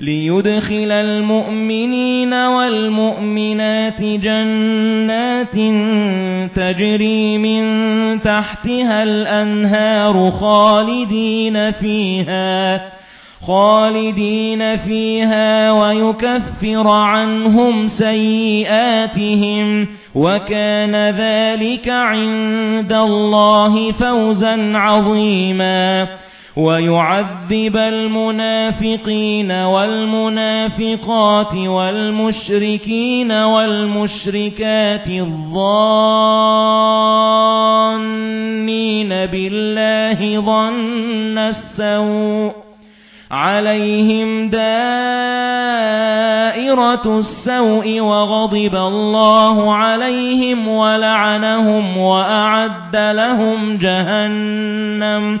لِيُدْخِلَ الْمُؤْمِنِينَ وَالْمُؤْمِنَاتِ جَنَّاتٍ تَجْرِي مِن تَحْتِهَا الْأَنْهَارُ خَالِدِينَ فِيهَا خَالِدِينَ فِيهَا وَيُكَفِّرَ عَنْهُمْ سَيِّئَاتِهِمْ وَكَانَ ذَلِكَ عِندَ اللَّهِ فَوْزًا عَظِيمًا. وَيُعَذِّبَ الْمُنَافِقِينَ وَالْمُنَافِقَاتِ وَالْمُشْرِكِينَ وَالْمُشْرِكَاتِ الظَّانِّينَ بِاللَّهِ ظَنَّ السَّوْءِ عَلَيْهِمْ دَائِرَةُ السَّوْءِ وَغَضِبَ اللَّهُ عَلَيْهِمْ وَلَعَنَهُمْ وَأَعَدَّ لَهُمْ جَهَنَّمَ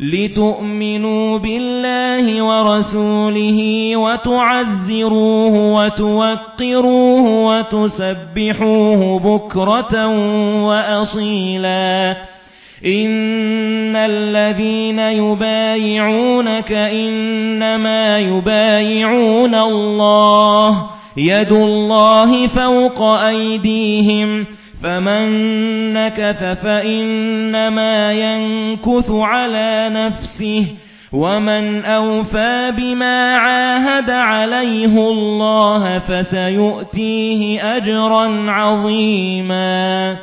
لِتُؤْمِنُوا بِاللَّهِ وَرَسُولِهِ وَتُعَزِّرُوهُ وَتُوَقِّرُوهُ وَتُسَبِّحُوهُ بُكْرَةً وَأَصِيلًا. إِنَّ الَّذِينَ يُبَايِعُونَكَ إِنَّمَا يُبَايِعُونَ اللَّهَ. يَدُ اللَّهِ فَوْقَ أَيْدِيهِمْ. فَمَن نَّكَثَ فَإِنَّمَا يَنكُثُ عَلَى نَفْسِهِ وَمَن أَوْفَى بِمَا عَاهَدَ عَلَيْهِ اللَّهَ فَسَيُؤْتِيهِ أَجْرًا عَظِيمًا.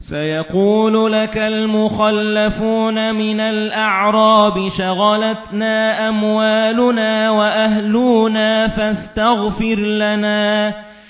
سَيَقُولُ لَكَ الْمُخَلَّفُونَ مِنَ الْأَعْرَابِ شَغَلَتْنَا أَمْوَالُنَا وَأَهْلُونَا فَاسْتَغْفِرْ لَنَا.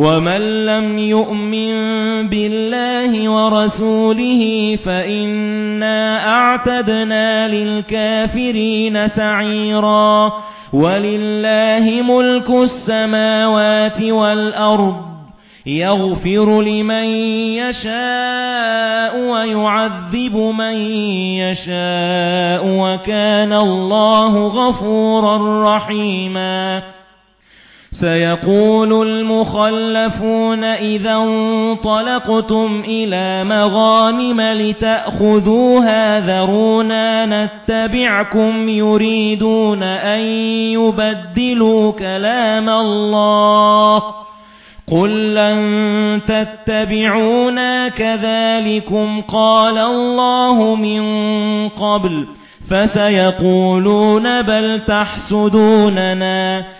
وَمَن لَّمْ يُؤْمِن بِاللَّهِ وَرَسُولِهِ فَإِنَّا أَعْتَدْنَا لِلْكَافِرِينَ سَعِيرًا وَلِلَّهِ مُلْكُ السَّمَاوَاتِ وَالْأَرْضِ يَغْفِرُ لِمَن يَشَاءُ وَيُعَذِّبُ مَن يَشَاءُ وَكَانَ اللَّهُ غَفُورًا رَّحِيمًا سَيَقُولُ الْمُخَلَّفُونَ إِذَا انطَلَقْتُمْ إِلَى مَغَانِمَ لِتَأْخُذُوهَا ذَرُونَا نَتَّبِعْكُمْ يُرِيدُونَ أَن يُبَدِّلُوا كَلَامَ اللَّهِ قُل لَّن تَتَّبِعُونَا كَذَلِكُمْ قَالَ اللَّهُ مِن قَبْلُ فَسَيَقُولُونَ بَلْ تَحْسُدُونَنَا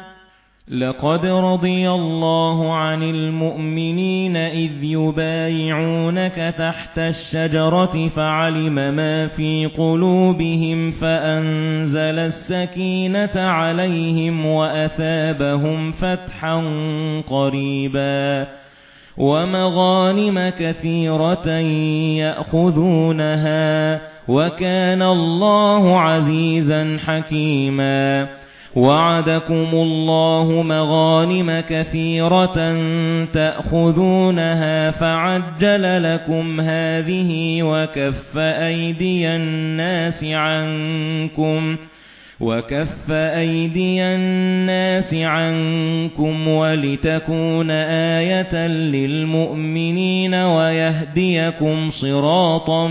لَقَدْ رَضِيَ اللَّهُ عَنِ الْمُؤْمِنِينَ إِذْ يُبَايِعُونَكَ تَحْتَ الشَّجَرَةِ فَعَلِمَ مَا فِي قُلُوبِهِمْ فَأَنزَلَ السَّكِينَةَ عَلَيْهِمْ وَأَثَابَهُمْ فَتْحًا قَرِيبًا وَمَغَانِمَ كَثِيرَةً يَأْخُذُونَهَا وَكَانَ اللَّهُ عَزِيزًا حَكِيمًا وَعَدَكُمُ اللَّهُ مَغَانِمَ كَثِيرَةً تَأْخُذُونَهَا فَعَجَّلَ لَكُمْ هَذِهِ وَكَفَّ أَيْدِيَ النَّاسِ عَنكُمْ وَكَفَّ أَيْدِيَ النَّاسِ عَنكُمْ وَلِتَكُونَ آيَةً لِلْمُؤْمِنِينَ وَيَهْدِيَكُمْ صِرَاطًا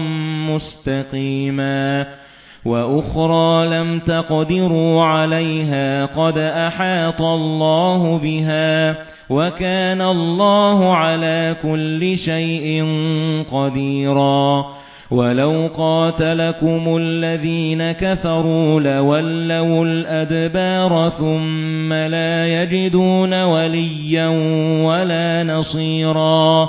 مُسْتَقِيمًا وَأُخْرَى لَمْ تَقْدِرُوا عَلَيْهَا قَدْ أَحَاطَ اللَّهُ بِهَا وَكَانَ اللَّهُ عَلَى كُلِّ شَيْءٍ قَدِيرًا وَلَوْ قَاتَلَكُمُ الَّذِينَ كَفَرُوا لَوَلَّوُا الْأَدْبَارَ ثُمَّ لَا يَجِدُونَ وَلِيًّا وَلَا نَصِيرًا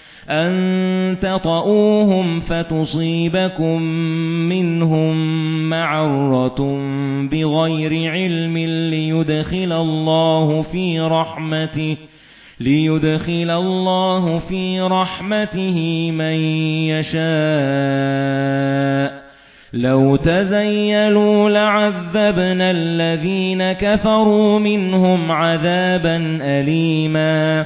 أَن تَطَئُوهُمْ فَتُصِيبَكُم مِّنْهُم مَّعَرَّةٌ بِغَيْرِ عِلْمٍ لِّيُدْخِلَ اللَّهُ فِي رَحْمَتِهِ لِيُدْخِلَ اللَّهُ فِي رَحْمَتِهِ مَن يَشَاءُ. لَوْ تَزَيَّلُوا لَعَذَّبْنَا الَّذِينَ كَفَرُوا مِنْهُمْ عَذَابًا أَلِيمًا.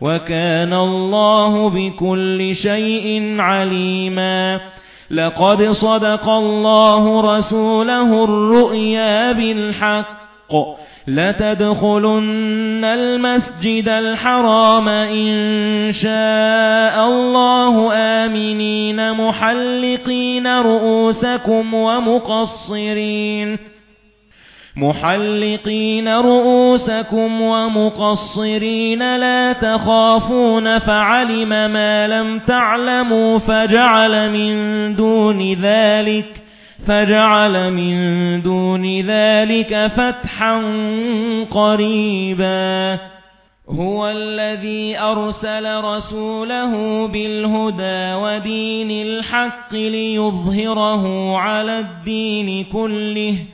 وَكَانَ اللَّهُ بِكُلِّ شَيْءٍ عَلِيمًا. لَقَدْ صَدَقَ اللَّهُ رَسُولَهُ الرُّؤْيَا بِالْحَقِّ. لَتَدْخُلُنَّ الْمَسْجِدَ الْحَرَامَ إِن شَاءَ اللَّهُ آمِنِينَ مُحَلِّقِينَ رُؤُوسَكُمْ وَمُقَصِّرِينَ. مُحَلِّقِينَ رُؤُوسَكُمْ وَمُقَصِّرِينَ لَا تَخَافُونَ فَعَلِمَ مَا لَمْ تَعْلَمُوا فَجَعَلَ مِن دُونِ ذَلِكَ فَجَعَلَ مِن دُونِ ذَلِكَ فَتْحًا قَرِيبًا هُوَ الَّذِي أَرْسَلَ رَسُولَهُ بِالْهُدَى وَدِينِ الْحَقِّ لِيُظْهِرَهُ عَلَى الدِّينِ كُلِّهِ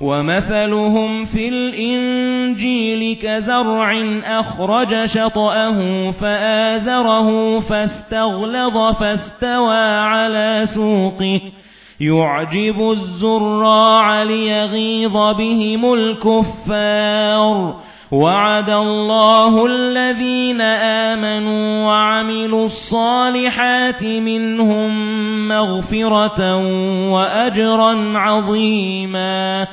وَمَثَلُهُمْ فِي الْإِنْجِيلِ كَزَرْعٍ أَخْرَجَ شَطْأَهُ فَآزَرَهُ فَاسْتَغْلَظَ فَاسْتَوَى عَلَى سُوقِهِ. يُعْجِبُ الزُّرَّاعَ لِيَغِيظَ بِهِمُ الْكُفَّارَ. وَعَدَ اللَّهُ الَّذِينَ آمَنُوا وَعَمِلُوا الصَّالِحَاتِ مِنْهُم مَّغْفِرَةً وَأَجْرًا عَظِيمًا.